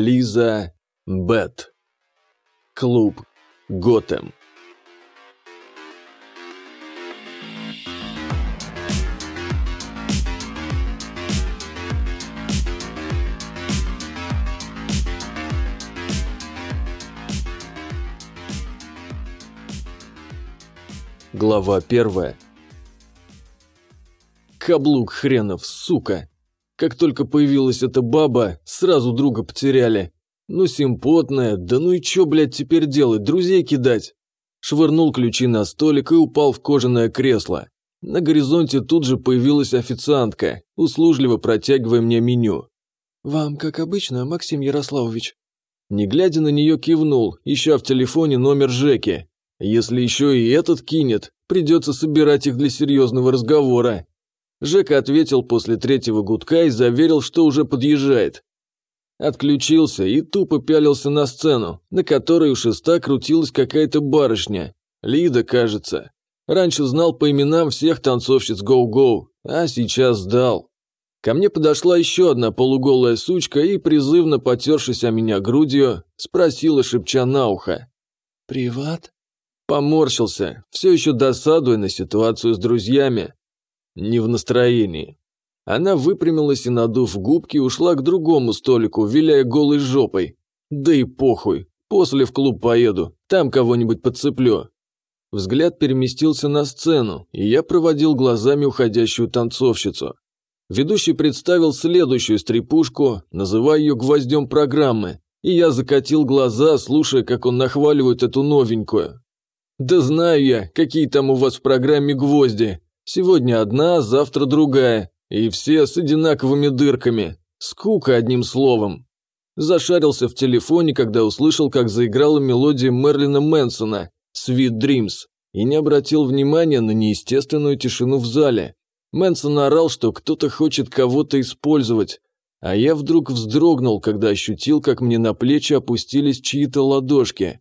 Лиза Бет. Клуб Готэм. Глава первая. Каблук хренов, сука. Как только появилась эта баба, сразу друга потеряли. Ну, симпотная, да ну и чё, блядь, теперь делать, друзей кидать? Швырнул ключи на столик и упал в кожаное кресло. На горизонте тут же появилась официантка, услужливо протягивая мне меню. «Вам, как обычно, Максим Ярославович». Не глядя на нее, кивнул, ища в телефоне номер Жеки. Если еще и этот кинет, придется собирать их для серьезного разговора. Жека ответил после третьего гудка и заверил, что уже подъезжает. Отключился и тупо пялился на сцену, на которой у шеста крутилась какая-то барышня. Лида, кажется. Раньше знал по именам всех танцовщиц Гоу-Гоу, а сейчас сдал. Ко мне подошла еще одна полуголая сучка и, призывно потершись о меня грудью, спросила, шепча на ухо. «Приват?» Поморщился, все еще досадуя на ситуацию с друзьями. Не в настроении. Она выпрямилась и, надув губки, ушла к другому столику, виляя голой жопой. Да и похуй, после в клуб поеду, там кого-нибудь подцеплю. Взгляд переместился на сцену, и я проводил глазами уходящую танцовщицу. Ведущий представил следующую стрипушку, называя ее гвоздем программы, и я закатил глаза, слушая, как он нахваливает эту новенькую. «Да знаю я, какие там у вас в программе гвозди. Сегодня одна, завтра другая. И все с одинаковыми дырками. Скука, одним словом». Зашарился в телефоне, когда услышал, как заиграла мелодия Мерлина Мэнсона «Sweet Dreams» и не обратил внимания на неестественную тишину в зале. Мэнсон орал, что кто-то хочет кого-то использовать, а я вдруг вздрогнул, когда ощутил, как мне на плечи опустились чьи-то ладошки.